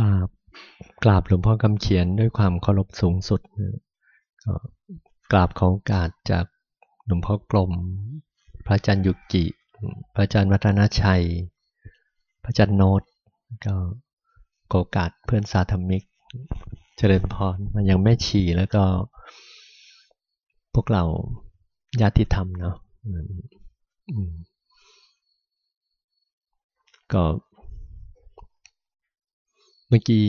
ราบกราบหลวงพ่อคำเขียนด้วยความเคารพสูงสุดกราบขอโอกาสจากหลวงพ่อกลม พระอาจารย์ยุกิ พระอาจารย์วัฒนชัย พระอาจารย์โนตก็โอกาสเพื่อนสาธมิก เจริญพรมันยังไม่ฉี่แล้วก็พวกเราญาติธรรมเนาะก็ เมื่อกี้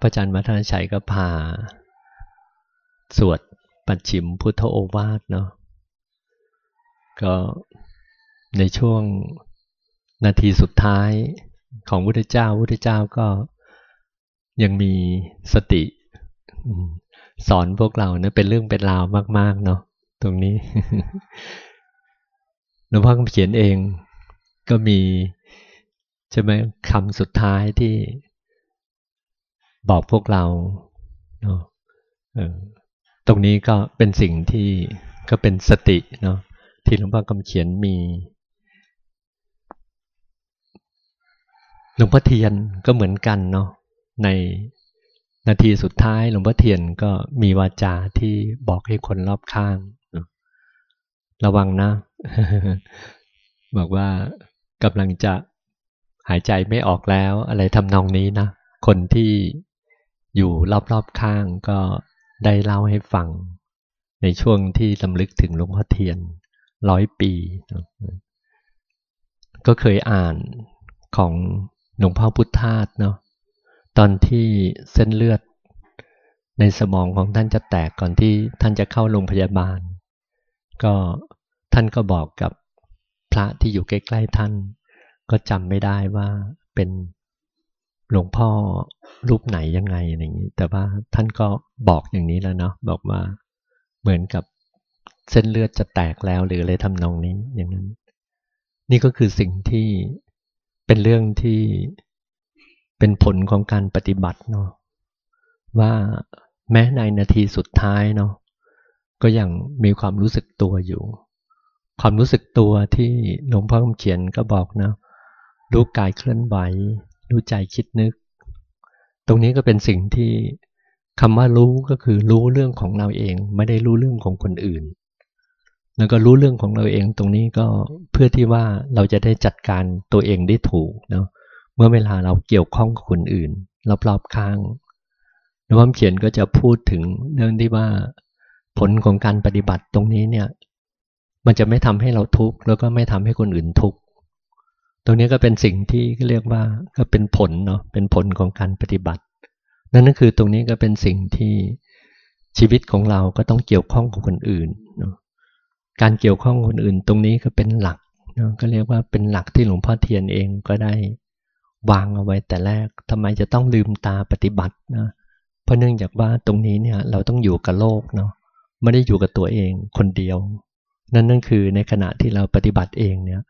พระอาจารย์มัทนชัยก็พา สวดปัจฉิมพุทธโอวาทเนาะก็ในช่วงนาทีสุดท้ายของพุทธเจ้าพุทธเจ้าก็ยังมีสติสอนพวกเราเนะเป็นเรื่องเป็นราวมาก ๆ เนาะตรงนี้หลวงพ่อคำเขียนเองก็มี ใช่ไหมคำสุดท้ายที่บอกพวกเราเนาะตรงนี้ก็เป็นสิ่งที่ก็เป็นสติเนาะที่หลวงพ่อคำเขียนมีหลวงพ่อเทียนก็เหมือนกันเนาะในนาทีสุดท้ายหลวงพ่อเทียนก็มีวาจาที่บอกให้คนรอบข้าง ระวังนะ บอกว่ากำลังจะ หายใจไม่ออกแล้ว อะไรทำนองนี้นะ คนที่อยู่รอบๆข้างก็ได้เล่าให้ฟัง ในช่วงที่ลำลึกถึงหลวงพ่อเทียนร้อยปี ก็เคยอ่านของหลวงพ่อพุทธาสเนาะตอนที่เส้นเลือดในสมองของท่านจะแตกก่อนที่ท่านจะเข้าโรงพยาบาล ก็ท่านก็บอกกับพระที่อยู่ใกล้ ๆ ท่าน ก็จำไม่ได้ว่าเป็นหลวงพ่อรูปไหนยังไงอะไรอย่างนี้ แต่ว่าท่านก็บอกอย่างนี้แล้วเนาะบอกว่าเหมือนกับเส้นเลือดจะแตกแล้วหรืออะไรทำนองนี้อย่างนั้น นี่ก็คือสิ่งที่เป็นเรื่องที่เป็นผลของการปฏิบัติเนาะว่าแม้ในนาทีสุดท้ายเนาะก็ยังมีความรู้สึกตัวอยู่ ความรู้สึกตัวที่หลวงพ่อคำเขียนก็บอกนะ รู้กายเคลื่อนไหว รู้ใจคิดนึก ตรงนี้ก็เป็นสิ่งที่คำว่ารู้ก็คือรู้เรื่องของเราเอง ไม่ได้รู้เรื่องของคนอื่น แล้วก็รู้เรื่องของเราเองตรงนี้ก็เพื่อที่ว่าเราจะได้จัดการตัวเองได้ถูกเนาะเมื่อเวลาเราเกี่ยวข้องกับคนอื่นรอบๆข้างนวมเขียนก็จะพูดถึงเรื่องที่ว่าผลของการปฏิบัติตรงนี้เนี่ย มันจะไม่ทำให้เราทุกข์แล้วก็ไม่ทำให้คนอื่นทุกข์ ตรงนี้ก็เป็นสิ่งที่เรียกว่าก็เป็นผลเนาะเป็นผลของการปฏิบัติ นั่นก็คือตรงนี้ก็เป็นสิ่งที่ชีวิตของเราก็ต้องเกี่ยวข้องกับคนอื่นเนาะการเกี่ยวข้องกับคนอื่น ตรงนี้ก็เป็นหลักเนาะก็เรียกว่าเป็นหลักที่หลวงพ่อเทียนเองก็ได้วางเอาไว้แต่แรกทำไมจะต้องลืมตาปฏิบัตินะเพราะเนื่องจากว่าตรงนี้เนี่ยเราต้องอยู่กับโลกเนาะไม่ได้อยู่กับตัวเองคนเดียว นั่นนั่นคือในขณะที่เราปฏิบัติเองเนี่ย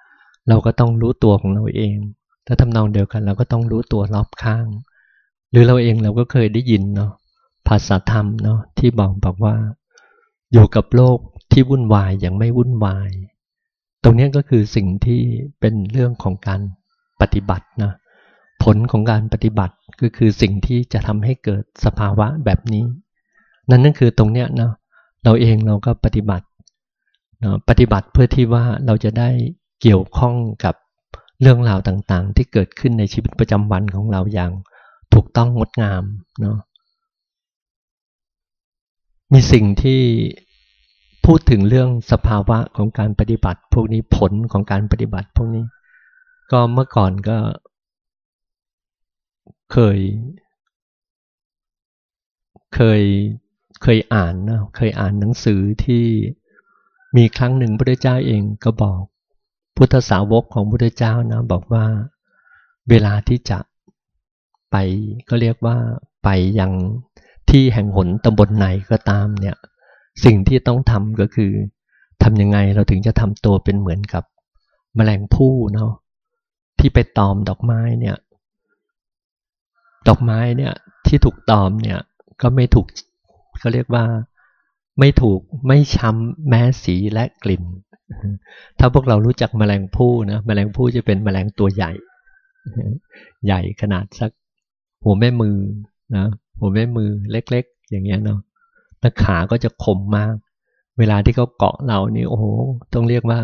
เราก็ต้องรู้ตัวของเราเอง ถ้าทำนองเดียวกันเราก็ต้องรู้ตัวรอบข้าง หรือเราเองเราก็เคยได้ยินเนาะภาษาธรรมเนาะที่บอกบอกว่า อยู่กับโลกที่วุ่นวายอย่างไม่วุ่นวาย ตรงนี้ก็คือสิ่งที่เป็นเรื่องของการปฏิบัตินะผลของการปฏิบัติก็คือสิ่งที่จะทำให้เกิดสภาวะแบบนี้ นั่นนั่นคือตรงเนี้ยเนาะเราเองเราก็ปฏิบัติเนาะปฏิบัติเพื่อที่ว่าเราจะได้ เกี่ยวข้องกับเรื่องราวต่างๆ ที่เกิดขึ้นในชีวิตประจำวันของเราอย่างถูกต้องงดงามเนาะมีสิ่งที่พูดถึงเรื่องสภาวะของการปฏิบัติ พวกนี้ผลของการปฏิบัติ พวกนี้ ก็เมื่อก่อนก็ เคย เคยเคยอ่านนะเคยอ่านหนังสือที่มีครั้งหนึ่งพระเจ้าเองก็บอก พุทธสาวกของพุทธเจ้านะบอกว่าเวลาที่จะไปก็เรียกว่าไปยังที่แห่งหนตำบลไหนก็ตามเนี่ยสิ่งที่ต้องทำก็คือทำยังไงเราถึงจะทำตัวเป็นเหมือนกับแมลงผู้เนาะที่ไปตอมดอกไม้เนี่ยดอกไม้เนี่ยที่ถูกตอมเนี่ยก็ไม่ถูกเขาเรียกว่า ไม่ถูกไม่ช้ำแม้สีและกลิ่น ถ้าพวกเรารู้จักแมลงผู้นะแมลงผู้จะเป็นแมลงตัวใหญ่ ใหญ่ขนาดสัก หัวแม่มือนะหัวแม่มือเล็ก ๆ อย่างเงี้ยเนาะแล้วขาก็จะคมมาก เวลาที่เขาเกาะเรานี่โอ้โหต้องเรียกว่า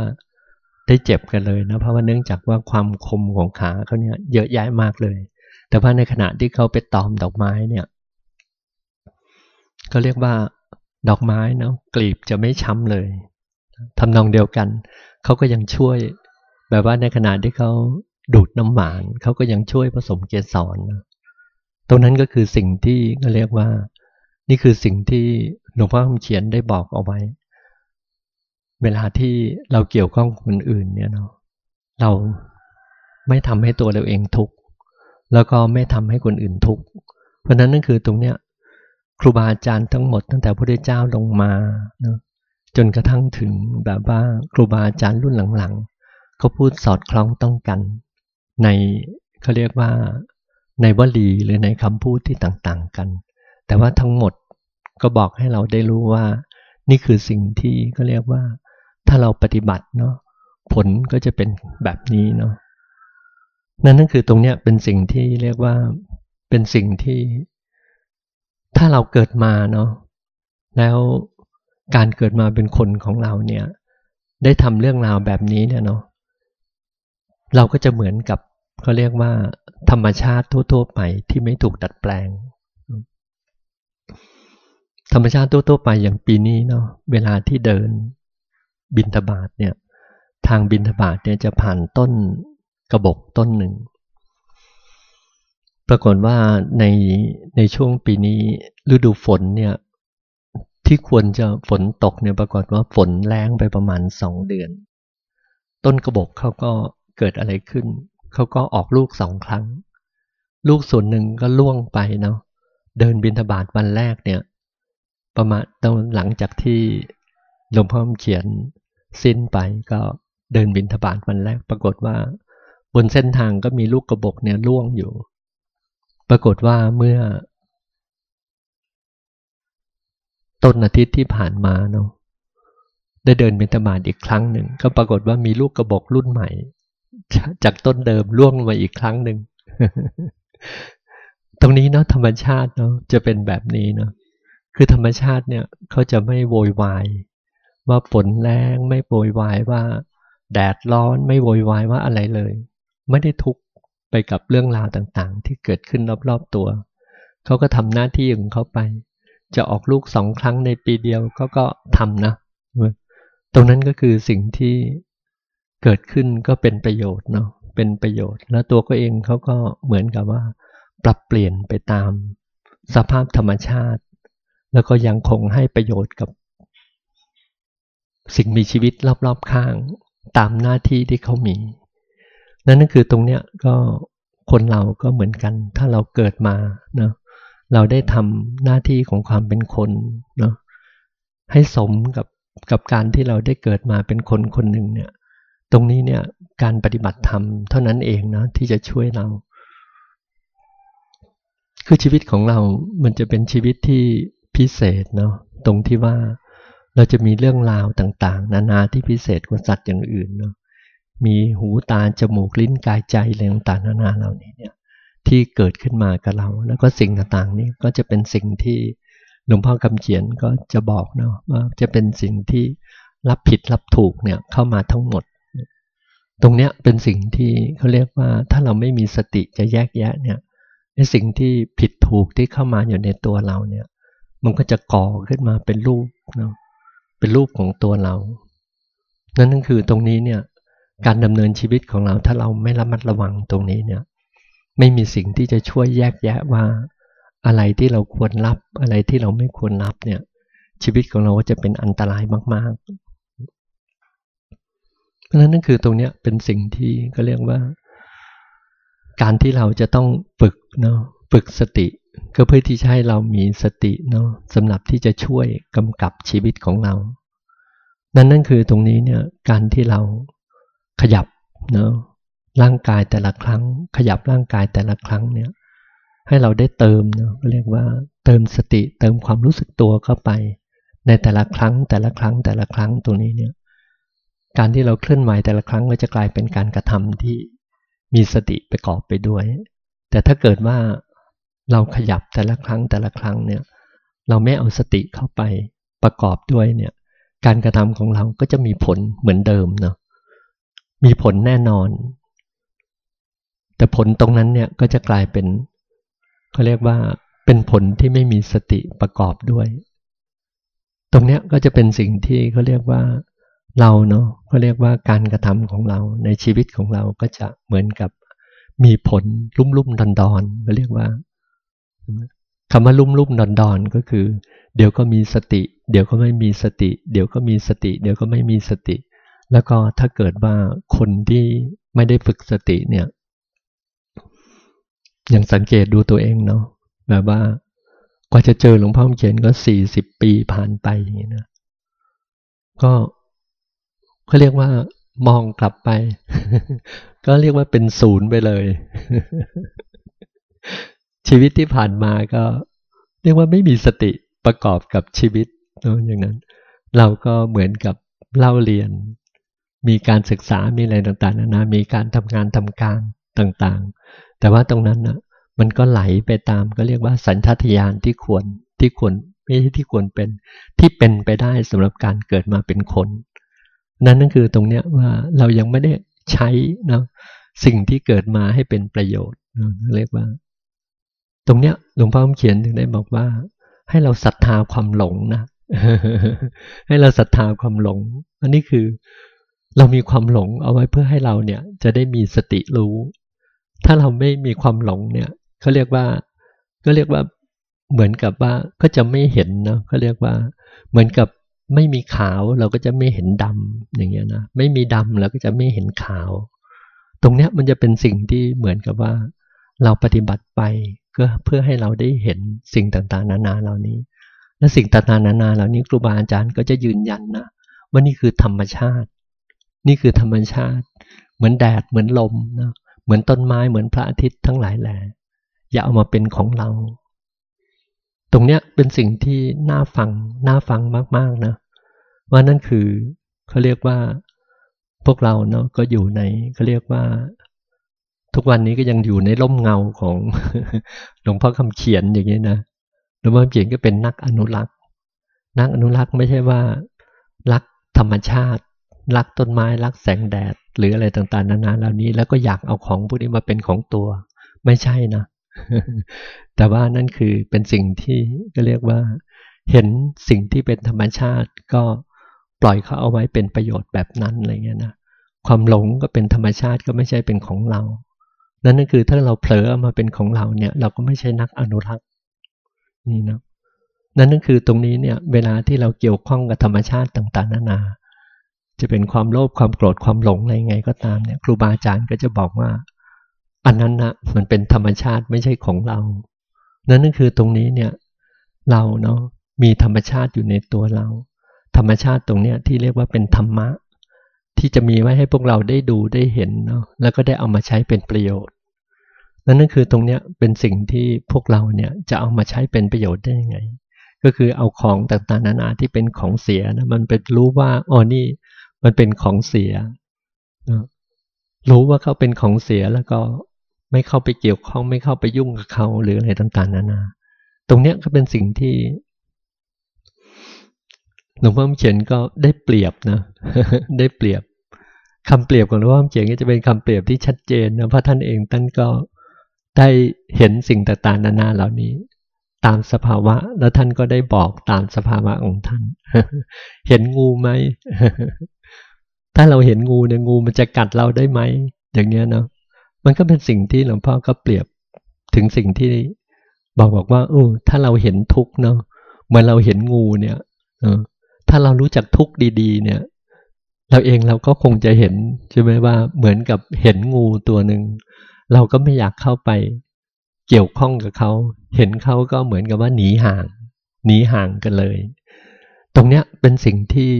ได้เจ็บกันเลยนะเพราะว่าเนื่องจากว่าความคมของขาเขาเนี่ยเยอะแยะมากเลย แต่ว่าในขณะที่เขาไปตอมดอกไม้เนี่ยก็เรียกว่า ดอกไม้เนาะกลีบจะไม่ช้ำเลยทำนองเดียวกัน เขาก็ยังช่วย แบบว่าในขณะที่เขาดูดน้ำหวานเขาก็ยังช่วยผสมเกสรนะตรงนั้นก็คือสิ่งที่ก็เรียกว่า นี่คือสิ่งที่หลวงพ่อคำเขียนได้บอกเอาไว้ เวลาที่เราเกี่ยวข้องคนอื่นเนี่ยเนาะเราไม่ทำให้ตัวเราเองทุกข์แล้วก็ไม่ทำให้คนอื่นทุกข์เพราะนั้นนั่นคือตรงเนี้ย ครูบาอาจารย์ทั้งหมดตั้งแต่พระพุทธเจ้าลงมาเนาะจนกระทั่งถึงแบบว่าครูบาอาจารย์รุ่นหลังๆเขาพูดสอดคล้องต้องกัน ในเขาเรียกว่าในวลีหรือในคำพูดที่ต่างๆกัน แต่ว่าทั้งหมดก็บอกให้เราได้รู้ว่า นี่คือสิ่งที่ก็เรียกว่า ถ้าเราปฏิบัติเนาะผลก็จะเป็นแบบนี้เนาะนั่นนั่นคือตรงเนี้ยเป็นสิ่งที่เรียกว่าเป็นสิ่งที่ ถ้าเราเกิดมาเนาะแล้วการเกิดมาเป็นคนของเราเนี่ย ได้ทำเรื่องราวแบบนี้เนี่ยเนาะเราก็จะเหมือนกับเขาเรียกว่า ธรรมชาติทั่วๆไปที่ไม่ถูกดัดแปลง ธรรมชาติทั่วๆไปอย่างปีนี้เนาะเวลาที่เดินบินทบาทเนี่ย ทางบินทบาทเนี่ยจะผ่านต้นกระบอกต้นหนึ่ง ปรากฏว่าในในช่วงปีนี้ฤดูฝนเนี่ยที่ควรจะฝนตกเนี่ยปรากฏว่าฝนแรงไปประมาณสองเดือน ต้นกระบอกเขาก็เกิดอะไรขึ้น เขาก็ออกลูกสองครั้ง ลูกส่วนหนึ่งก็ล่วงไปเนาะเดินบินทบาทวันแรกเนี่ย ประมาณตอนหลังจากที่หลวงพ่อเขียนสิ้นไปก็เดินบินทบาทวันแรก ปรากฏว่า บนเส้นทางก็มีลูกกระบอกเนี่ยล่วงอยู่ ปรากฏว่าเมื่อ ต้นอาทิตย์ที่ผ่านมาเนาะได้เดินเป็นธบาตอีกครั้งหนึ่ง ก็ปรากฏว่ามีลูกกระบอกรุ่นใหม่ จากต้นเดิมล่วงมาอีกครั้งหนึ่ง ตรงนี้เนาะธรรมชาติเนาะจะเป็นแบบนี้เนาะคือธรรมชาติเนี่ยเขาจะไม่โวยวาย ว่าฝนแรงไม่โวยวายว่า แดดร้อนไม่โวยวายว่าอะไรเลย ไม่ได้ทุกข์ ไปกับเรื่องราวต่างๆ ที่เกิดขึ้นรอบๆตัว เขาก็ทำหน้าที่ของเขาไป จะออกลูกสองครั้งในปีเดียวก็ก็ทำนะ ตรงนั้นก็คือสิ่งที่เกิดขึ้นก็เป็นประโยชน์เนาะ เป็นประโยชน์ แล้วตัวก็เองเขาก็เหมือนกับว่า ปรับเปลี่ยนไปตามสภาพธรรมชาติ แล้วก็ยังคงให้ประโยชน์กับ สิ่งมีชีวิตรอบๆข้างตามหน้าที่ที่เขามี นั่นก็คือตรงเนี้ยก็คนเราก็เหมือนกัน ถ้าเราเกิดมาเนาะเราได้ทำหน้าที่ของความเป็นคนเนาะให้สมกับกับการที่เราได้เกิดมาเป็นคนคนหนึ่งเนี่ย ตรงนี้เนี่ยการปฏิบัติธรรมเท่านั้นเองนะที่จะช่วยเรา คือชีวิตของเรา มันจะเป็นชีวิตที่พิเศษเนาะตรงที่ว่าเราจะมีเรื่องราวต่างๆ นานาที่พิเศษกว่าสัตว์อย่างอื่นเนาะ มีหูตาจมูกลิ้นกายใจอะไรต่างๆนานาเหล่านี้เนี่ยที่เกิดขึ้นมากับเรา แล้วก็สิ่งต่างๆนี้ก็จะเป็นสิ่งที่หลวงพ่อคำเขียนก็จะบอกเนาะว่าจะเป็นสิ่งที่รับผิดรับถูกเนี่ยเข้ามาทั้งหมด ตรงเนี้ยเป็นสิ่งที่เขาเรียกว่าถ้าเราไม่มีสติจะแยกแยะเนี่ยในสิ่งที่ผิดถูกที่เข้ามาอยู่ในตัวเราเนี่ย มันก็จะก่อขึ้นมาเป็นรูปเนาะเป็นรูปของตัวเรา นั่นนั่นคือตรงนี้เนี่ย การดำเนินชีวิตของเราถ้าเราไม่ระมัดระวังตรงนี้เนี่ย ไม่มีสิ่งที่จะช่วยแยกแยะว่า อะไรที่เราควรรับอะไรที่เราไม่ควรรับเนี่ย ชีวิตของเราจะเป็นอันตรายมากๆเพราะฉะนั้นนั่นคือตรงเนี้ยเป็นสิ่งที่ก็เรียกว่า การที่เราจะต้องฝึกเนาะฝึกสติ ก็เพื่อที่จะให้เรามีสติเนาะสำหรับที่จะช่วยกำกับชีวิตของเรา นั่นนั่นคือตรงนี้เนี่ยการที่เรา ขยับเนาะร่างกายแต่ละครั้ง ขยับร่างกายแต่ละครั้งเนี่ย ให้เราได้เติมเนาะเรียกว่าเติมสติเติมความรู้สึกตัวเข้าไป ในแต่ละครั้งแต่ละครั้งแต่ละครั้งตรงนี้เนี่ยการที่เราเคลื่อนไหวแต่ละครั้งก็จะกลายเป็นการกระทำที่มีสติประกอบไปด้วย แต่ถ้าเกิดว่าเราขยับแต่ละครั้งแต่ละครั้งเนี่ยเราไม่เอาสติเข้าไปประกอบด้วยเนี่ยการกระทำของเราก็จะมีผลเหมือนเดิมเนาะ มีผลแน่นอน แต่ผลตรงนั้นเนี่ยก็จะกลายเป็นเขาเรียกว่าเป็นผลที่ไม่มีสติประกอบด้วย ตรงเนี้ยก็จะเป็นสิ่งที่เขาเรียกว่าเราเนาะเขาเรียกว่าการกระทำของเราในชีวิตของเราก็จะเหมือนกับมีผลลุ่มลุ่มดอนดอนก็เรียกว่าคำว่าลุ่มลุ่มดอนดอนก็คือ เดี๋ยวก็มีสติ เดี๋ยวก็ไม่มีสติ เดี๋ยวก็มีสติ เดี๋ยวก็ไม่มีสติ แล้วก็ถ้าเกิดว่าคนที่ไม่ได้ฝึกสติเนี่ยยังสังเกตดูตัวเองเนาะแบบว่ากว่าจะเจอหลวงพ่อเขียนก็สี่สิบปีผ่านไปอย่างนี้นะ ก็เขาเรียกว่ามองกลับไป ก็เรียกว่าเป็นศูนย์ไปเลย ชีวิตที่ผ่านมาก็ เรียกว่าไม่มีสติประกอบกับชีวิตเนาะอย่างนั้น เราก็เหมือนกับเล่าเรียน มีการศึกษา มีอะไรต่างๆนานา มีการทำงานทำการต่างๆ แต่ว่าตรงนั้นนะมันก็ไหลไปตามก็เรียกว่าสัญชาตญาณที่ควรที่ควรไม่ใช่ที่ควรเป็นที่เป็นไปได้สำหรับการเกิดมาเป็นคน นั่นนั่นคือตรงเนี้ยว่าเรายังไม่ได้ใช้นะสิ่งที่เกิดมาให้เป็นประโยชน์เรียกว่า ตรงเนี้ยหลวงพ่อเขียนถึงได้บอกว่า ให้เราศรัทธาความหลงนะให้เราศรัทธาความหลง อันนี้คือ เรามีความหลงเอาไว้เพื่อให้เราเนี่ยจะได้มีสติรู้ ถ้าเราไม่มีความหลงเนี่ยเขาเรียกว่าก็เรียกว่าเหมือนกับว่าก็จะไม่เห็นนะเขาเรียกว่า เหมือนกับไม่มีขาวเราก็จะไม่เห็นดำอย่างเงี้ยนะไม่มีดำเราก็จะไม่เห็นขาว ตรงเนี้ยมันจะเป็นสิ่งที่เหมือนกับว่า เราปฏิบัติไปก็เพื่อให้เราได้เห็นสิ่งต่างๆ นานาเหล่านี้ และสิ่งต่างๆนานาเหล่านี้ครูบาอาจารย์ก็จะยืนยันนะว่านี่คือธรรมชาติ นี่คือธรรมชาติ เหมือนแดดเหมือนลมนะเหมือนต้นไม้เหมือนพระอาทิตย์ทั้งหลายแหล่อย่าเอามาเป็นของเรา ตรงเนี้ยเป็นสิ่งที่น่าฟังน่าฟังมากๆนะว่านั่นคือเขาเรียกว่าพวกเราเนาะก็อยู่ในเขาเรียกว่า ทุกวันนี้ก็ยังอยู่ในร่มเงาของหลวงพ่อคำเขียนอย่างนี้นะหลวงพ่อคำเขียนก็เป็นนักอนุรักษ์ นักอนุรักษ์ไม่ใช่ว่า รักธรรมชาติ รักต้นไม้รักแสงแดด หรืออะไรต่างๆ นานาเหล่านี้ แล้วก็อยากเอาของพวกนี้มาเป็นของตัว ไม่ใช่นะ แต่ว่านั่นคือเป็นสิ่งที่ก็เรียกว่า เห็นสิ่งที่เป็นธรรมชาติก็ปล่อยเขาเอาไว้เป็นประโยชน์แบบนั้นอะไรเงี้ยนะความหลงก็เป็นธรรมชาติก็ไม่ใช่เป็นของเรา นั่นก็คือถ้าเราเผลอมาเป็นของเราเนี่ย เราก็ไม่ใช่นักอนุรักษ์นี่นะนั่นก็คือตรงนี้เนี่ยเวลาที่เราเกี่ยวข้องกับธรรมชาติต่างๆนานา จะเป็นความโลภความโกรธความหลงอะไรไงก็ตามเนี่ยครูบาอาจารย์ก็จะบอกว่า อันนั้นนะมันเป็นธรรมชาติไม่ใช่ของเรา นั่นก็คือตรงนี้เนี่ยเราเนาะมีธรรมชาติอยู่ในตัวเรา ธรรมชาติตรงเนี้ยที่เรียกว่าเป็นธรรมะ ที่จะมีไว้ให้พวกเราได้ดูได้เห็นเนาะแล้วก็ได้เอามาใช้เป็นประโยชน์ นั่นนั่นคือตรงเนี้ยเป็นสิ่งที่พวกเราเนี่ยจะเอามาใช้เป็นประโยชน์ได้ยังไง ก็คือเอาของต่างๆนานาที่เป็นของเสียนะมันเป็นรู้ว่าอ๋อนี่ มันเป็นของเสียรู้ว่าเขาเป็นของเสียแล้วก็ไม่เข้าไปเกี่ยวข้องไม่เข้าไปยุ่งกับเขาหรืออะไรต่างๆนานา ตรงเนี้ยก็เป็นสิ่งที่หลวงพ่อเขียนก็ได้เปรียบนะ ได้เปรียบคำเปรียบของหลวงพ่อเขียนก็จะเป็นคำเปรียบที่ชัดเจนนะเพราะท่านเองท่านก็ได้เห็นสิ่งต่างๆนานาเหล่านี้ ตามสภาวะ แล้วท่านก็ได้บอกตามสภาวะของท่าน เห็นงูไหม ถ้าเราเห็นงูเนี่ยงูมันจะกัดเราได้ไหม อย่างเนี้ยเนาะ มันก็เป็นสิ่งที่หลวงพ่อก็เปรียบถึงสิ่งที่บอกบอกว่า เออ ถ้าเราเห็นทุกเนาะเมื่อเราเห็นงูเนี่ยเออถ้าเรารู้จักทุกดีๆ เนี่ย เราเองเราก็คงจะเห็นใช่ไหมว่าเหมือนกับเห็นงูตัวหนึ่งเราก็ไม่อยากเข้าไป เกี่ยวข้องกับเขา เห็นเขาก็เหมือนกับว่าหนีห่าง หนีห่างกันเลย ตรงเนี้ยเป็นสิ่งที่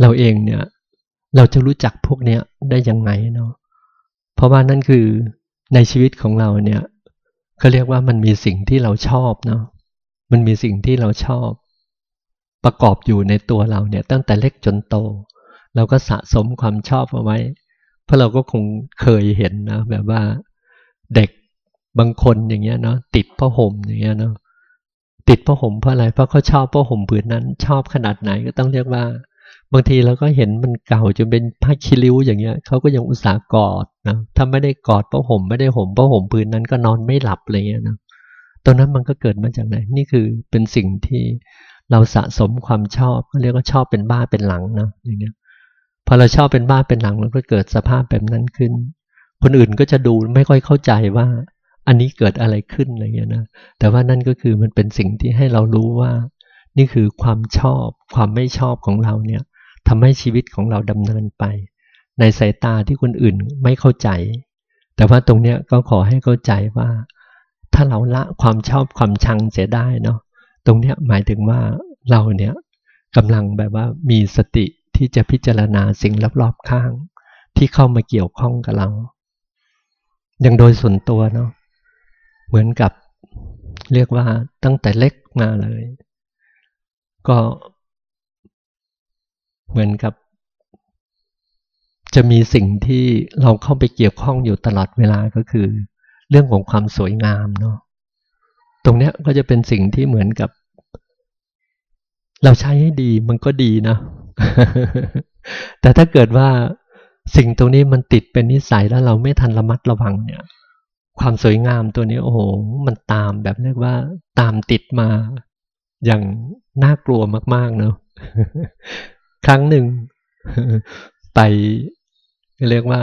เราเองเนี่ยเราจะรู้จักพวกเนี้ยได้ยังไงเนาะเพราะว่านั่นคือในชีวิตของเราเนี่ยเขาเรียกว่ามันมีสิ่งที่เราชอบเนาะมันมีสิ่งที่เราชอบ ประกอบอยู่ในตัวเราเนี่ยตั้งแต่เล็กจนโต เราก็สะสมความชอบเอาไว้ เพราะเราก็คงเคยเห็นนะแบบว่าเด็ก บางคนอย่างเงี้ยเนาะติดผ้าห่มอย่างเงี้ยเนาะติดผ้าห่มเพราะอะไรเพราะเขาชอบผ้าห่มผืนนั้น ชอบขนาดไหนก็ต้องเรียกว่า บางทีเราก็เห็นมันเก่าจนเป็นผ้าคิริ้วอย่างเงี้ยเขาก็ยังอุตส่าห์กอดนะถ้าไม่ได้กอดผ้าห่มไม่ได้ห่มผ้าห่มผืนนั้นก็นอนไม่หลับอะไรเงี้ยนะตรงนั้นมันก็เกิดมาจากไหนนี่คือเป็นสิ่งที่เราสะสมความชอบก็เรียกว่าชอบเป็นบ้าเป็นหลังนะอย่างเงี้ยพอเราชอบเป็นบ้าเป็นหลังมันก็เกิดสภาพแบบนั้นขึ้น คนอื่นก็จะดูไม่ค่อยเข้าใจว่า อันนี้เกิดอะไรขึ้นอะไรเงี้ยนะ แต่ว่านั่นก็คือมันเป็นสิ่งที่ให้เรารู้ว่า นี่คือความชอบ ความไม่ชอบของเราเนี่ยทำให้ชีวิตของเราดำเนินไป ในสายตาที่คนอื่นไม่เข้าใจ แต่ว่าตรงเนี้ยก็ขอให้เข้าใจว่า ถ้าเราละความชอบความชังเสียได้เนาะตรงเนี้ยหมายถึงว่าเราเนี่ยกำลังแบบว่ามีสติที่จะพิจารณาสิ่งรอบๆข้าง ที่เข้ามาเกี่ยวข้องกับเรา อย่างโดยส่วนตัวเนาะ เหมือนกับเรียกว่าตั้งแต่เล็กมาเลย ก็เหมือนกับ จะมีสิ่งที่เราเข้าไปเกี่ยวข้องอยู่ตลอดเวลาก็คือ เรื่องของความสวยงามเนาะตรงเนี้ยก็จะเป็นสิ่งที่เหมือนกับ เราใช้ให้ดีมันก็ดีนะ แต่ถ้าเกิดว่าสิ่งตรงนี้มันติดเป็นนิสัยแล้วเราไม่ทันระมัดระวังเนี่ย ความสวยงามตัวนี้โอ้โหมันตามแบบเรียกว่า ตามติดมา อย่างน่ากลัวมาก ๆ เนาะครั้งหนึ่ง ไปเรียกว่า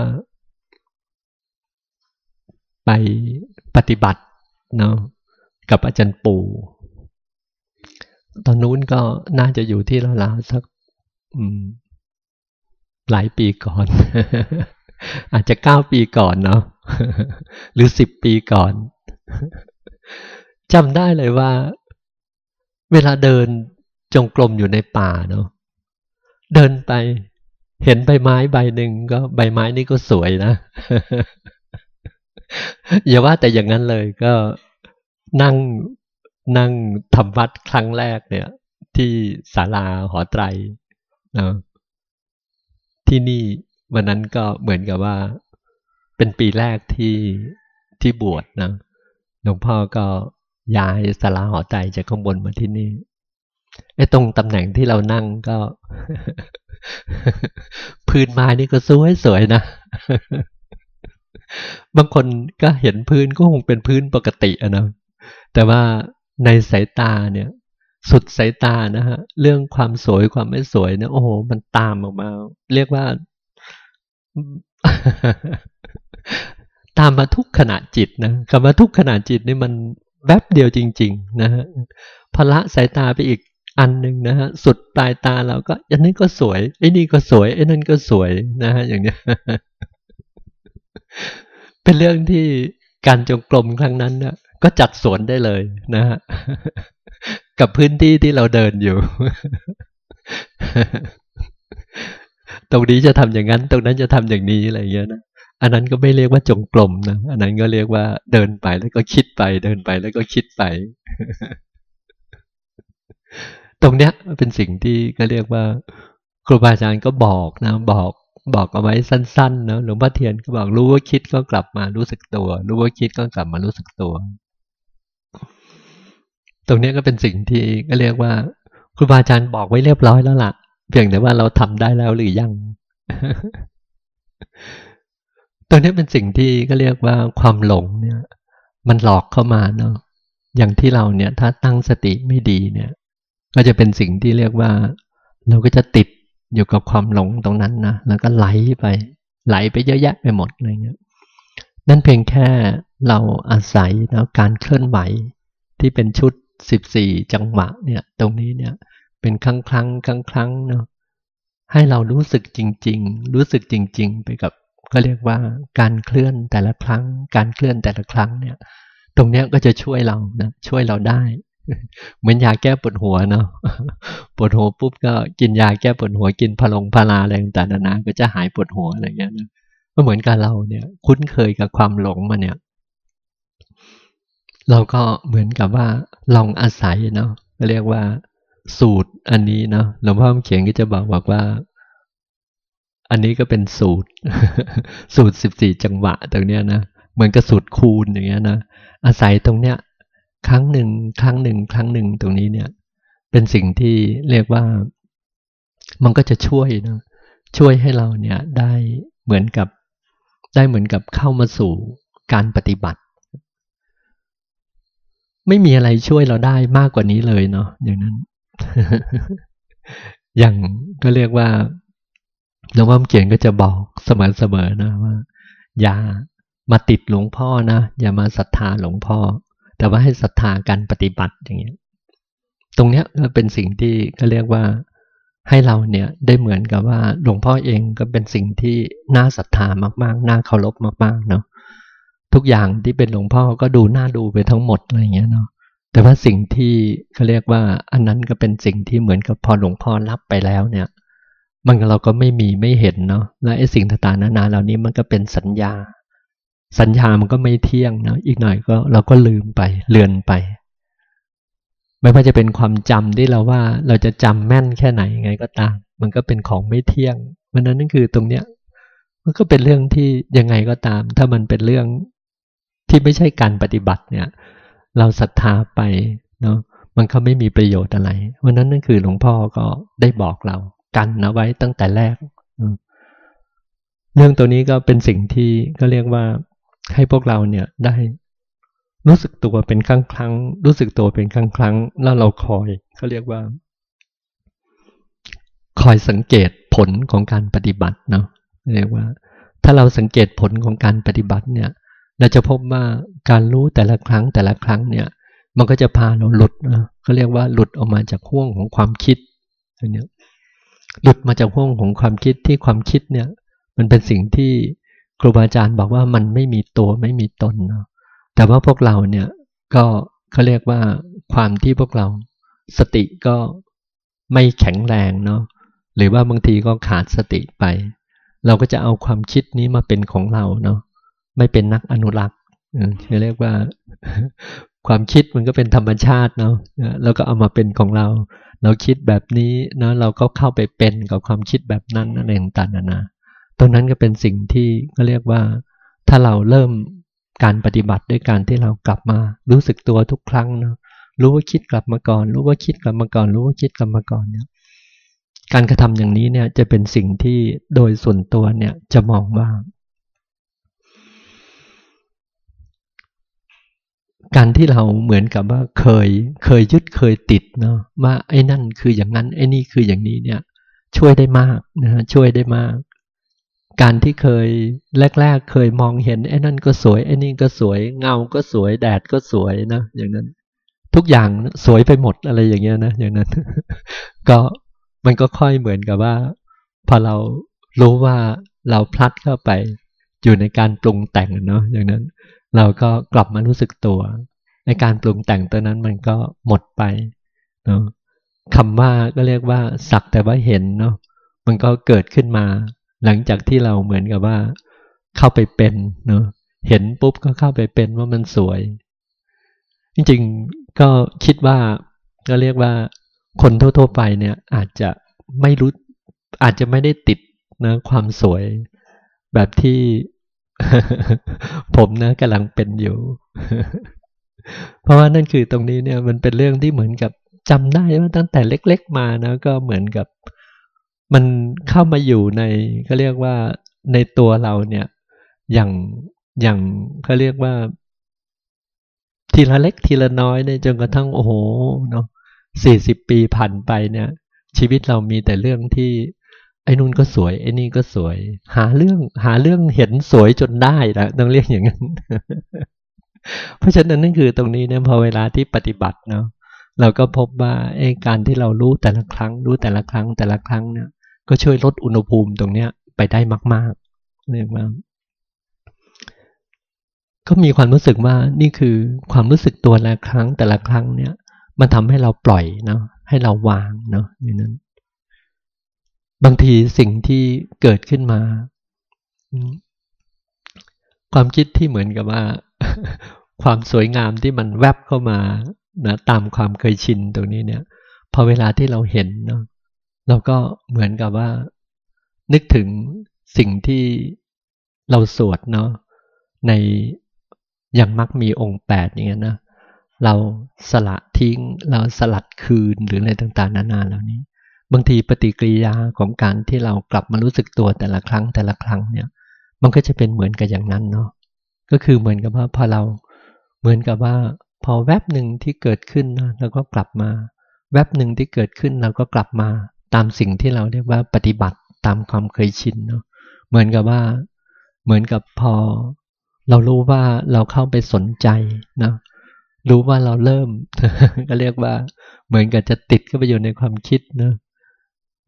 ไปปฏิบัติเนาะกับอาจารย์ปู่ ตอนนู้นก็น่าจะอยู่ที่ราวๆสักหลายปีก่อน อาจจะเก้าปีก่อนเนาะ หรือสิบปีก่อนจำได้เลยว่า เวลาเดินจงกรมอยู่ในป่าเนาะเดินไป เห็นใบไม้ใบหนึ่งก็ใบไม้นี่ก็สวยนะ อย่าว่าแต่อย่างนั้นเลยก็นั่งนั่งทำวัดครั้งแรกเนี่ย ที่ศาลาหอไตรนะที่นี่วันนั้นก็เหมือนกับว่า เป็นปีแรกที่ที่บวชนะหลวงพ่อก็ย้ายศาลาหอไตรจากข้างบนมาที่นี่ไอ้ตรงตำแหน่งที่เรานั่งก็ พื้นไม้นี่ก็สวยสวยนะ บางคนก็เห็นพื้นก็คงเป็นพื้นปกติอะนะแต่ว่าในสายตาเนี่ย สุดสายตานะฮะ เรื่องความสวยความไม่สวยเนี่ยโอ้โห มันตามออกมา เรียกว่า ตามมาทุกขณะจิตนะคำว่าทุกขณะจิตนี่มันแวบเดียวจริง ๆ นะฮะพละสายตาไปอีกอันหนึ่งนะฮะสุดปลายตาเราก็อันนี้ก็สวยไอ้นี่ก็สวยไอ้นั่นก็สวยนะฮะอย่างเนี้ยเป็นเรื่องที่การจงกรมครั้งนั้นนี่ยก็จัดสวนได้เลยนะฮะกับพื้นที่ที่เราเดินอยู่ ตรงนี้จะทำอย่างนั้น ตรงนั้นจะทำอย่างนี้อะไรเงี้ยนะ อันนั้นก็ไม่เรียกว่าจงกรมนะอันนั้นก็เรียกว่าเดินไปแล้วก็คิดไป เดินไปแล้วก็คิดไป ตรงเนี้ยเป็นสิ่งที่ก็เรียกว่า ครูบาอาจารย์ก็บอกนะบอกบอกเอาไว้สั้นๆนะหลวงพ่อเทียนก็บอกรู้ว่าคิดก็กลับมารู้สึกตัว รู้ว่าคิดก็กลับมารู้สึกตัว ตรงนี้ก็เป็นสิ่งที่ก็เรียกว่า ครูบาอาจารย์บอกไว้เรียบร้อยแล้วล่ะ เพียงแต่ว่าเราทำได้แล้วหรือยัง ตรงนี้เป็นสิ่งที่ก็เรียกว่าความหลงเนี่ย มันหลอกเข้ามาเนาะอย่างที่เราเนี่ยถ้าตั้งสติไม่ดีเนี่ย ก็จะเป็นสิ่งที่เรียกว่า เราก็จะติดอยู่กับความหลงตรงนั้นนะแล้วก็ไหลไป ไหลไปเยอะแยะไปหมดอะไรเงี้ยนั่นเพียงแค่เราอาศัยนะการเคลื่อนไหวที่เป็นชุดสิบสี่จังหวะเนี่ย ตรงนี้เนี่ยเป็นครั้งครั้งครั้งครั้งเนาะให้เรารู้สึกจริง ๆ รู้สึกจริง ๆ ไปกับ ก็เรียกว่าการเคลื่อนแต่ละครั้ง การเคลื่อนแต่ละครั้งเนี่ย ตรงเนี้ยก็จะช่วยเรานะช่วยเราได้เหมือนยาแก้ปวดหัวเนาะปวดหัวปุ๊บก็กินยาแก้ปวดหัวกินพลงพาราอะไรต่างๆนาก็จะหายปวดหัวอะไรเงี้ยนะก็เหมือนกับเราเนี่ย คุ้นเคยกับความหลงมาเนี่ย เราก็เหมือนกับว่าลองอาศัยเนาะเรียกว่าสูตรอันนี้เนาะหลวงพ่อเขียนก็จะบอกบอกว่า อันนี้ก็เป็นสูตร สูตรสิบสี่จังหวะตรงเนี้ยนะเหมือนกระสุดคูณอย่างเงี้ยนะอาศัยตรงเนี้ยครั้งหนึ่งครั้งหนึ่งครั้งหนึ่งตรงนี้เนี่ย เป็นสิ่งที่เรียกว่า มันก็จะช่วยนะช่วยให้เราเนี่ยได้เหมือนกับได้เหมือนกับเข้ามาสู่การปฏิบัติ ไม่มีอะไรช่วยเราได้มากกว่านี้เลยเนาะอย่างนั้น อย่างก็เรียกว่า หลวงพ่อเขียนก็จะบอกเสมอๆนะว่า อย่ามาติดหลวงพ่อนะ อย่ามาศรัทธาหลวงพ่อ แต่ว่าให้ศรัทธาการปฏิบัติอย่างเงี้ยตรงเนี้ยก็เป็นสิ่งที่ก็เรียกว่าให้เราเนี่ยได้เหมือนกับว่าหลวงพ่อเองก็เป็นสิ่งที่น่าศรัทธามากๆ น่าเคารพมากๆเนาะทุกอย่างที่เป็นหลวงพ่อก็ดูน่าดูไปทั้งหมดอะไรเงี้ยเนาะแต่ว่าสิ่งที่เขาเรียกว่าอันนั้นก็เป็นสิ่งที่เหมือนกับพอหลวงพ่อรับไปแล้วเนี่ย มันเราก็ไม่มีไม่เห็นเนาะและไอ้สิ่งต่างๆนานาเหล่านี้มันก็เป็นสัญญา สัญญามันก็ไม่เที่ยงเนาะอีกหน่อยก็เราก็ลืมไปเลือนไป ไม่ว่าจะเป็นความจำที่เราว่าเราจะจำแม่นแค่ไหนยังไงก็ตาม มันก็เป็นของไม่เที่ยงมันนั้นนั่นคือตรงเนี้ย มันก็เป็นเรื่องที่ยังไงก็ตาม ถ้ามันเป็นเรื่องที่ไม่ใช่การปฏิบัติเนี่ย เราศรัทธาไปเนาะมันก็ไม่มีประโยชน์อะไรวันนั้นนั่นคือหลวงพ่อก็ได้บอกเรา กันนะไว้ตั้งแต่แรก เรื่องตัวนี้ก็เป็นสิ่งที่ก็เรียกว่าให้พวกเราเนี่ยได้รู้สึกตัวเป็นครั้งครั้ง รู้สึกตัวเป็นครั้งครั้ง แล้วเราคอยเขาเรียกว่า คอยสังเกตผลของการปฏิบัติเนาะเรียกว่า ถ้าเราสังเกตผลของการปฏิบัติเนี่ย เราจะพบว่าการรู้แต่ละครั้งแต่ละครั้งเนี่ย มันก็จะพาเราหลุดนะเขาเรียกว่าหลุดออกมาจากห่วงของความคิดเนี่ย หลุดมาจากห่วงของความคิดที่ความคิดเนี่ย มันเป็นสิ่งที่ครูบาอาจารย์บอกว่ามันไม่มีตัวไม่มีตนเนาะแต่ว่าพวกเราเนี่ยก็เขาเรียกว่าความที่พวกเราสติก็ไม่แข็งแรงเนาะหรือว่าบางทีก็ขาดสติไป เราก็จะเอาความคิดนี้มาเป็นของเราเนาะไม่เป็นนักอนุรักษ์เรียกว่า ความคิดมันก็เป็นธรรมชาติเนาะแล้วก็เอามาเป็นของเรา เราคิดแบบนี้นะเราก็เข้าไปเป็นกับความคิดแบบนั้นนั่นเองต่างๆนะตรงนั้นก็เป็นสิ่งที่ก็เรียกว่า ถ้าเราเริ่มการปฏิบัติด้วยการที่เรากลับมารู้สึกตัวทุกครั้งนะรู้ว่าคิดกลับมาก่อน รู้ว่าคิดกลับมาก่อน รู้ว่าคิดกลับมาก่อนเนี่ยการกระทำอย่างนี้เนี่ยจะเป็นสิ่งที่โดยส่วนตัวเนี่ยจะมองว่า การที่เราเหมือนกับว่าเคยเคยยึดเคยติดเนาะว่าไอ้นั่นคืออย่างนั้นไอ้นี่คืออย่างนี้เนี่ยช่วยได้มากนะฮะช่วยได้มาก การที่เคยแรก ๆ เคยมองเห็นไอ้นั่นก็สวยไอ้นี่ก็สวยเงาก็สวยแดดก็สวยนะอย่างนั้น ทุกอย่างสวยไปหมดอะไรอย่างเงี้ยนะอย่างนั้น ก็มันก็ค่อยเหมือนกับว่า พอเรารู้ว่าเราพลัดเข้าไปอยู่ในการปรุงแต่งเนาะอย่างนั้น เราก็กลับมารู้สึกตัวในการปรุงแต่งตัวนั้นมันก็หมดไปเนาะคำว่าก็เรียกว่า สักแต่ว่าเห็นเนาะมันก็เกิดขึ้นมา หลังจากที่เราเหมือนกับว่า เข้าไปเป็นเนาะเห็นปุ๊บก็เข้าไปเป็นว่ามันสวย จริงๆก็คิดว่าก็เรียกว่า คนทั่วๆไปเนี่ยอาจจะไม่รู้อาจจะไม่ได้ติดนะความสวย แบบที่ ผมนะกำลังเป็นอยู่ เพราะว่านั่นคือตรงนี้เนี่ยมันเป็นเรื่องที่เหมือนกับจำได้ว่าตั้งแต่เล็ก ๆ มานะก็เหมือนกับมันเข้ามาอยู่ในเขาเรียกว่าในตัวเราเนี่ย อย่างอย่างเขาเรียกว่า ทีละเล็กทีละน้อยเนี่ยจนกระทั่งโอ้โหเนาะสี่สิบปีผ่านไปเนี่ย ชีวิตเรามีแต่เรื่องที่ ไอ้นู่นก็สวย ไอ้นี่ก็สวย หาเรื่องหาเรื่องเห็นสวยจนได้นะต้องเรียกอย่างนั้น เพราะฉะนั้นนั่นคือตรงนี้เนี่ยพอเวลาที่ปฏิบัติเนาะเราก็พบว่าไอ้การที่เรารู้แต่ละครั้ง รู้แต่ละครั้งแต่ละครั้งเนี่ยก็ช่วยลดอุณหภูมิตรงเนี้ยไปได้มากๆเรียกว่าก็มีความรู้สึกว่านี่คือความรู้สึกตัวละครั้งแต่ละครั้งเนี่ย มันทำให้เราปล่อยเนาะให้เราวางเนาะอย่างนั้น บางทีสิ่งที่เกิดขึ้นมา ความคิดที่เหมือนกับว่า ความสวยงามที่มันแวบเข้ามานะตามความเคยชินตรงนี้เนี่ย พอเวลาที่เราเห็นเนาะเราก็เหมือนกับว่า นึกถึงสิ่งที่เราสวดเนาะในอย่างมักมีองค์แปดอย่างเงี้ยนะเราสละทิ้ง เราสลัดคืนหรืออะไรต่าง ๆ นานาเหล่านี้ บางทีปฏิกิริยาของการที่เรากลับมารู้สึกตัวแต่ละครั้งแต่ละครั้งเนี่ย มันก็จะเป็นเหมือนกับอย่างนั้นเนาะก็คือเหมือนกับว่าพอเราเหมือนกับว่า พอแวบหนึ่งที่เกิดขึ้นนะเราก็กลับมา แวบหนึ่งที่เกิดขึ้นเราก็กลับมาตามสิ่งที่เราเรียกว่าปฏิบัติตามความเคยชินเนาะเหมือนกับว่า เหมือนกับพอ เรารู้ว่าเราเข้าไปสนใจนะรู้ว่าเราเริ่มก็เรียกว่า เหมือนกับจะติดเข้าไปอยู่ในความคิดนะ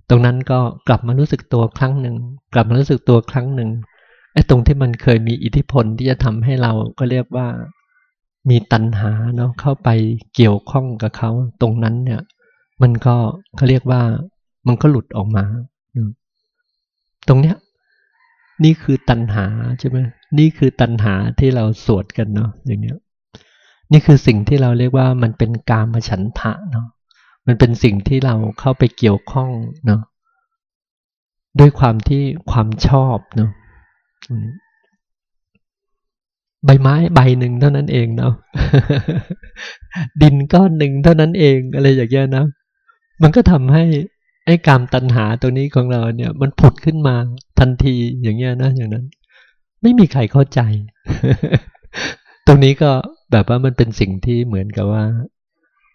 ตรงนั้นก็กลับมารู้สึกตัวครั้งหนึ่ง กลับมารู้สึกตัวครั้งหนึ่งไอ้ตรงที่มันเคยมีอิทธิพลที่จะทำให้เราก็เรียกว่ามีตัณหาเนาะเข้าไปเกี่ยวข้องกับเขา ตรงนั้นเนี่ย มันก็เขาเรียกว่ามันก็หลุดออกมา ตรงเนี้ย นี่คือตัณหาใช่ไหมนี่คือตัณหาที่เราสวดกันเนาะอย่างเนี้ย นี่คือสิ่งที่เราเรียกว่ามันเป็นกามฉันทะเนาะ มันเป็นสิ่งที่เราเข้าไปเกี่ยวข้องเนาะด้วยความที่ความชอบเนาะใบไม้ใบหนึ่งเท่านั้นเองเนาะดินก้อนหนึ่งเท่านั้นเองอะไรอย่างเงี้ยนะมันก็ทำให้ไอ้กามตัณหาตัวนี้ของเราเนี่ย มันผุดขึ้นมาทันทีอย่างเงี้ยนะอย่างนั้น ไม่มีใครเข้าใจ ตรงนี้ก็แบบว่ามันเป็นสิ่งที่เหมือนกับว่า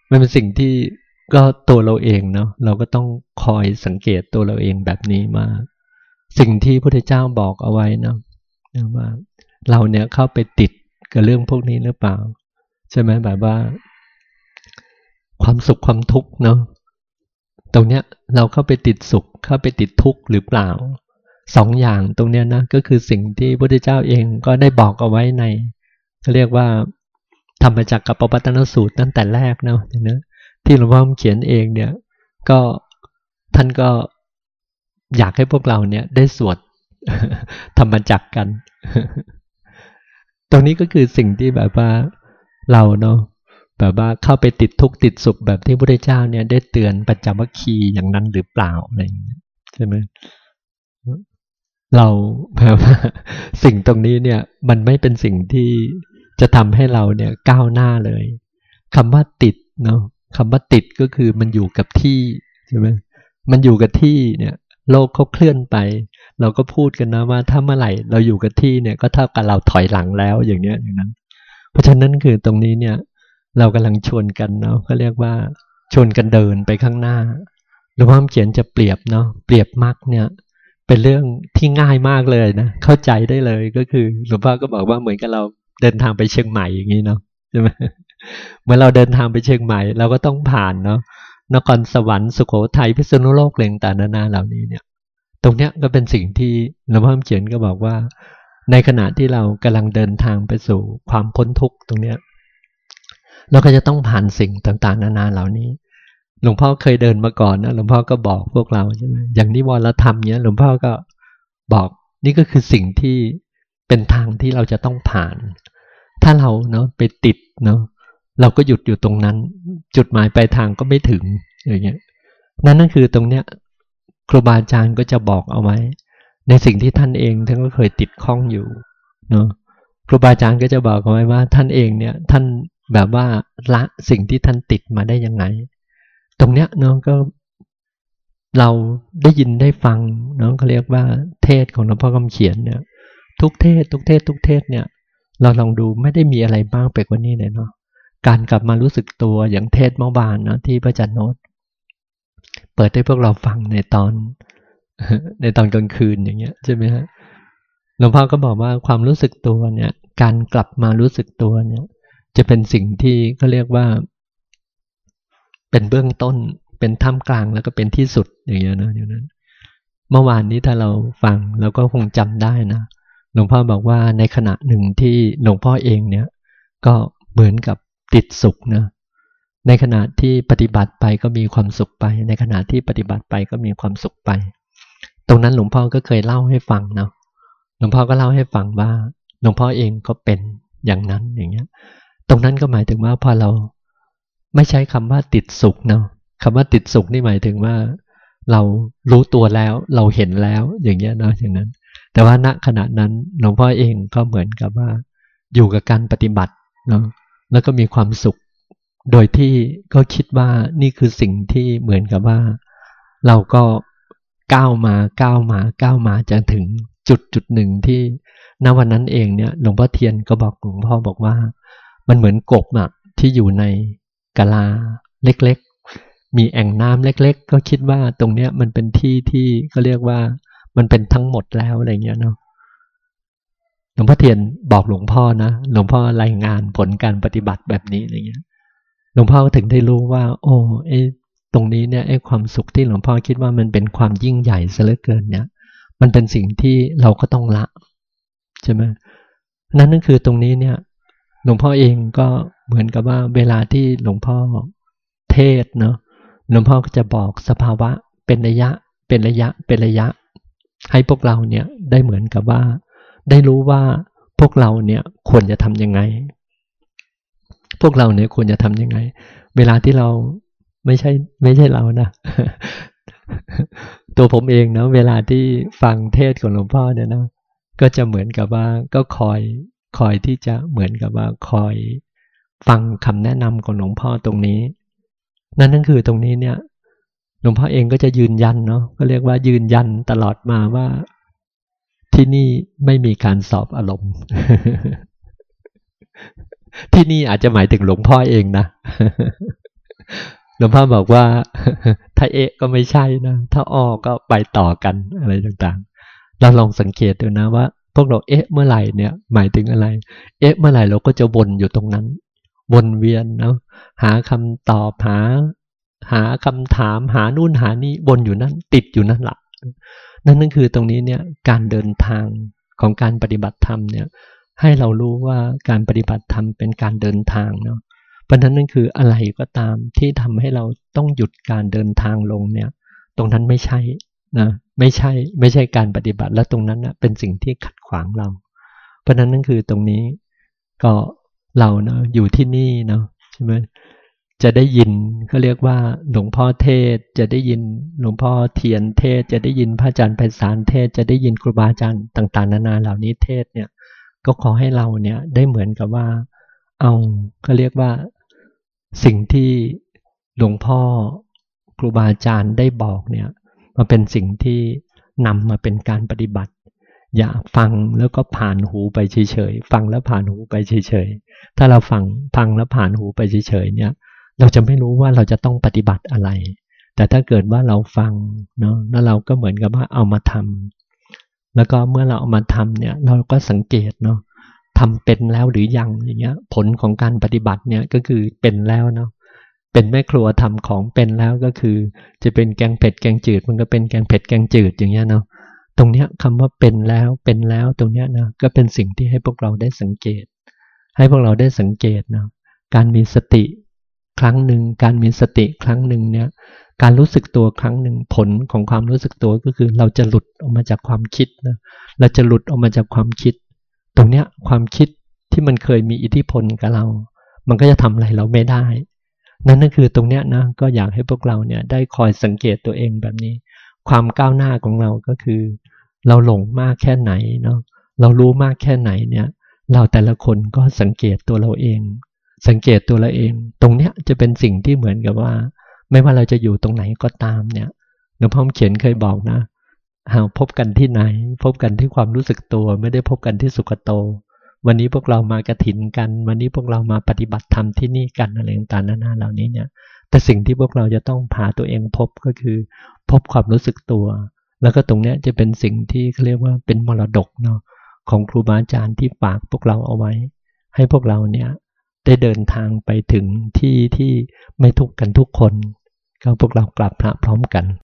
มันเป็นสิ่งที่ ก็ตัวเราเองเนาะเราก็ต้องคอยสังเกตตัวเราเองแบบนี้มาสิ่งที่พระพุทธเจ้าบอกเอาไว้เนาะว่าเราเนี่ยเข้าไปติดกับเรื่องพวกนี้หรือเปล่า ใช่ไหมแบบว่า ความสุขความทุกข์เนาะตรงเนี้ยเราเข้าไปติดสุขเข้าไปติดทุกข์หรือเปล่าสองอย่างตรงเนี้ยนะก็คือสิ่งที่พระพุทธเจ้าเองก็ได้บอกเอาไว้ในเขาเรียกว่าทำมจากรกับปปัตนสูตรตั้งแต่แรกเนาะนะ ที่หลวงพ่อเขียนเองเนี่ย ก็ท่านก็อยากให้พวกเราเนี่ยได้สวดธรรมจักกัน ตรงนี้ก็คือสิ่งที่แบบว่าเราเนาะแบบว่าเข้าไปติดทุกข์ติดสุขแบบที่พระพุทธเจ้าเนี่ย ได้เตือนปัจจวัคคีย์อย่างนั้นหรือเปล่าอะไรอย่างเงี้ยใช่ไหมเราแบบว่าสิ่งตรงนี้เนี่ย มันไม่เป็นสิ่งที่จะทำให้เราเนี่ยก้าวหน้าเลยคำว่าติดเนาะ คำว่าติดก็คือมันอยู่กับที่ใช่ไหมมันอยู่กับที่เนี่ยโลกเขาเคลื่อนไป เราก็พูดกันนะว่าถ้าเมื่อไหร่เราอยู่กับที่เนี่ยก็เท่ากับเราถอยหลังแล้วอย่างเนี้ยอย่างนั้น เพราะฉะนั้นคือตรงนี้เนี่ย เรากำลังชวนกันเนาะก็เรียกว่าชวนกันเดินไปข้างหน้าหลวงพ่อเขียนจะเปรียบเนาะเปรียบมรรคเนี่ย เป็นเรื่องที่ง่ายมากเลยนะเข้าใจได้เลยก็คือหลวงพ่อก็บอกว่าเหมือนกับเราเดินทางไปเชียงใหม่อย่างนี้เนาะใช่ไหม เมื่อเราเดินทางไปเชียงใหม่ เราก็ต้องผ่านเนาะนครสวรรค์สุโขทัยพิษณุโลกเลียงต่างนานาเหล่านี้เนี่ย ตรงเนี้ยก็เป็นสิ่งที่หลวงพ่อเขียนก็บอกว่า ในขณะที่เรากำลังเดินทางไปสู่ความพ้นทุกข์ตรงเนี้ยเราก็จะต้องผ่านสิ่งต่างๆ นานาเหล่านี้ หลวงพ่อเคยเดินมาก่อนนะหลวงพ่อก็บอกพวกเราใช่ไหมอย่างนิวรธรรมเนี้ยหลวงพ่อก็บอกนี่ก็คือสิ่งที่เป็นทางที่เราจะต้องผ่าน ถ้าเราเนาะไปติดเนาะ เราก็หยุดอยู่ตรงนั้น จุดหมายปลายทางก็ไม่ถึงอย่างเงี้ยนั่นนั่นคือตรงเนี้ยครูบาอาจารย์ก็จะบอกเอาไว้ ในสิ่งที่ท่านเองท่านก็เคยติดข้องอยู่เนาะครูบาอาจารย์ก็จะบอกเอาไว้ว่า ท่านเองเนี่ยท่านแบบว่าละสิ่งที่ท่านติดมาได้ยังไง ตรงเนี้ยเนาะก็เราได้ยินได้ฟังเนาะเขาเรียกว่าเทศของหลวงพ่อคำเขียนเนี่ย ทุกเทศ ทุกเทศ ทุกเทศเนี่ย เราลองดูไม่ได้มีอะไรมากไปกว่านี้เลยเนาะ การกลับมารู้สึกตัวอย่างเทศเมื่อวานนะที่พระจันโนตเปิดให้พวกเราฟังในตอน ในตอนกลางคืนอย่างเงี้ยใช่ไหมฮะหลวงพ่อก็บอกว่าความรู้สึกตัวเนี่ย การกลับมารู้สึกตัวเนี่ย จะเป็นสิ่งที่เขาเรียกว่า เป็นเบื้องต้น เป็นท่ามกลางแล้วก็เป็นที่สุดอย่างเงี้ยนะอย่างนั้นเมื่อวานนี้ถ้าเราฟังเราก็คงจำได้นะหลวงพ่อบอกว่าในขณะหนึ่งที่หลวงพ่อเองเนี่ย ก็เหมือนกับ ติดสุขนะในขณะที่ปฏิบัติไปก็มีความสุขไป ในขณะที่ปฏิบัติไปก็มีความสุขไป ตรงนั้นหลวงพ่อก็เคยเล่าให้ฟังเนาะหลวงพ่อก็เล่าให้ฟังว่า หลวงพ่อเองก็เป็นอย่างนั้นอย่างเงี้ย ตรงนั้นก็หมายถึงว่าพอเราไม่ใช้คำว่าติดสุขเนาะคำว่าติดสุขนี่หมายถึงว่า เรารู้ตัวแล้วเราเห็นแล้วอย่างเงี้ยเนาะอย่างนั้น แต่ว่าณขณะนั้นหลวงพ่อเองก็เหมือนกับว่า อยู่กับการปฏิบัติเนาะ แล้วก็มีความสุข โดยที่ก็คิดว่านี่คือสิ่งที่เหมือนกับว่า เราก็ก้าวมาก้าวมาก้าวมาจนถึงจุดจุดหนึ่งที่ณวันนั้นเองเนี่ยหลวงพ่อเทียนก็บอกหลวงพ่อบอกว่า มันเหมือนกบอะที่อยู่ในกะลาเล็กๆ มีแอ่งน้ำเล็ก ๆ ก็คิดว่าตรงเนี้ยมันเป็นที่ที่เขาเรียกว่ามันเป็นทั้งหมดแล้วอะไรเงี้ยเนาะ หลวงพ่อเทียนบอกหลวงพ่อนะหลวงพ่อรายงานผลการปฏิบัติแบบนี้อะไรเงี้ยหลวงพ่อก็ถึงได้รู้ว่า โอ้ไอตรงนี้เนี่ยไอ้ความสุขที่หลวงพ่อคิดว่ามันเป็นความยิ่งใหญ่ซะเหลือเกินเนี่ย มันเป็นสิ่งที่เราก็ต้องละใช่ไหมนั่นนั่นคือตรงนี้เนี่ยหลวงพ่อเองก็เหมือนกับว่าเวลาที่หลวงพ่อเทศเนาะหลวงพ่อก็จะบอกสภาวะเป็นระยะเป็นระยะเป็นระยะ ให้พวกเราเนี่ยได้เหมือนกับว่า ได้รู้ว่าพวกเราเนี่ยควรจะทำยังไง พวกเราเนี่ยควรจะทำยังไง เวลาที่เราไม่ใช่ไม่ใช่เรานะ ตัวผมเองนะเวลาที่ฟังเทศของหลวงพ่อเนี่ยนะก็จะเหมือนกับว่าก็คอยคอยที่จะเหมือนกับว่าคอยฟังคำแนะนำของหลวงพ่อตรงนี้ นั่นนั่นคือตรงนี้เนี่ย หลวงพ่อเองก็จะยืนยันเนาะก็เรียกว่ายืนยันตลอดมาว่า ที่นี่ไม่มีการสอบอารมณ์ ที่นี่อาจจะหมายถึงหลวงพ่อเองนะ หลวงพ่อบอกว่า ถ้าเอะก็ไม่ใช่นะ ถ้าอ้อก็ไปต่อกันอะไรต่างๆ เราลองสังเกตดูนะว่า พวกเราเอะเมื่อไหร่เนี่ย หมายถึงอะไร เอะเมื่อไหร่เราก็จะวนอยู่ตรงนั้น วนเวียนเนาะ หาคำตอบหา หาคำถาม หานู่นหานี่วนอยู่นั่นติดอยู่นั่นแหละ นั่นนั่นคือตรงนี้เนี่ยการเดินทางของการปฏิบัติธรรมเนี่ยให้เรารู้ว่าการปฏิบัติธรรมเป็นการเดินทางเนาะเพราะนั้นนั่นคืออะไรก็ตามที่ทำให้เราต้องหยุดการเดินทางลงเนี่ย ตรงนั้นไม่ใช่นะไม่ใช่ไม่ใช่การปฏิบัติและตรงนั้นนะเป็นสิ่งที่ขัดขวางเรา เพราะนั้นนั่นคือตรงนี้ก็เราเนาะอยู่ที่นี่เนาะใช่ไหม จะได้ยินเขาเรียกว่า หลวงพ่อเทศจะได้ยินหลวงพ่อเทียนเทศจะได้ยินพระอาจารย์ไพศาลเทศจะได้ยินครูบาอาจารย์ต่างๆ นานาเหล่านี้เทศเนี่ยก็ขอให้เราเนี่ยได้เหมือนกับว่า เอาเขาเรียกว่าสิ่งที่หลวงพ่อครูบาอาจารย์ได้บอกเนี่ยมาเป็นสิ่งที่นำมาเป็นการปฏิบัติ อย่าฟังแล้วก็ผ่านหูไปเฉยๆฟังแล้วผ่านหูไปเฉยๆถ้าเราฟังฟังแล้วผ่านหูไปเฉยๆเนี่ย เราจะไม่รู้ว่าเราจะต้องปฏิบัติอะไร แต่ถ้าเกิดว่าเราฟังเนาะแล้วเราก็เหมือนกับว่าเอามาทำแล้วก็เมื่อเราเอามาทำเนี่ยเราก็สังเกตเนาะทำเป็นแล้วหรือยังอย่างเงี้ย ผลของการปฏิบัติเนี่ยก็คือเป็นแล้วเนาะเป็นแม่ครัวทำของเป็นแล้วก็คือ จะเป็นแกงเผ็ดแกงจืด มันก็เป็นแกงเผ็ดแกงจืดอย่างเงี้ยเนาะตรงเนี้ยคำว่าเป็นแล้วเป็นแล้วตรงเนี้ยนะก็เป็นสิ่งที่ให้พวกเราได้สังเกต ให้พวกเราได้สังเกตนะการมีสติ ครั้งหนึ่ง การมีสติครั้งหนึ่งเนี่ย การรู้สึกตัวครั้งหนึ่งผลของความรู้สึกตัวก็คือ เราจะหลุดออกมาจากความคิดนะ เราจะหลุดออกมาจากความคิด ตรงเนี้ยความคิดที่มันเคยมีอิทธิพลกับเรา มันก็จะทำอะไรเราไม่ได้ นั่นก็คือตรงเนี้ยนะ ก็อยากให้พวกเราเนี่ยได้คอยสังเกตตัวเองแบบนี้ ความก้าวหน้าของเราก็คือ เราหลงมากแค่ไหนเนาะ เรารู้มากแค่ไหนเนี่ย เราแต่ละคนก็สังเกตตัวเราเอง สังเกตตัวเราเอง ตรงเนี้ยจะเป็นสิ่งที่เหมือนกับว่า ไม่ว่าเราจะอยู่ตรงไหนก็ตามเนี่ยหลวงพ่อเขียนเคยบอกนะหาพบกันที่ไหน พบกันที่ความรู้สึกตัว ไม่ได้พบกันที่สุขโต วันนี้พวกเรามากระถินกัน วันนี้พวกเรามาปฏิบัติธรรมที่นี่กันอะไรต่างๆนานาเหล่านี้เนี่ยแต่สิ่งที่พวกเราจะต้องพาตัวเองพบก็คือ พบความรู้สึกตัว แล้วก็ตรงเนี้ยจะเป็นสิ่งที่เขาเรียกว่าเป็นมรดกเนาะของครูบาอาจารย์ที่ฝากพวกเราเอาไว้ ให้พวกเราเนี่ย ได้เดินทางไปถึงที่ที่ไม่ทุกข์กันทุกคน ก็พวกเรากลับพระพร้อมกัน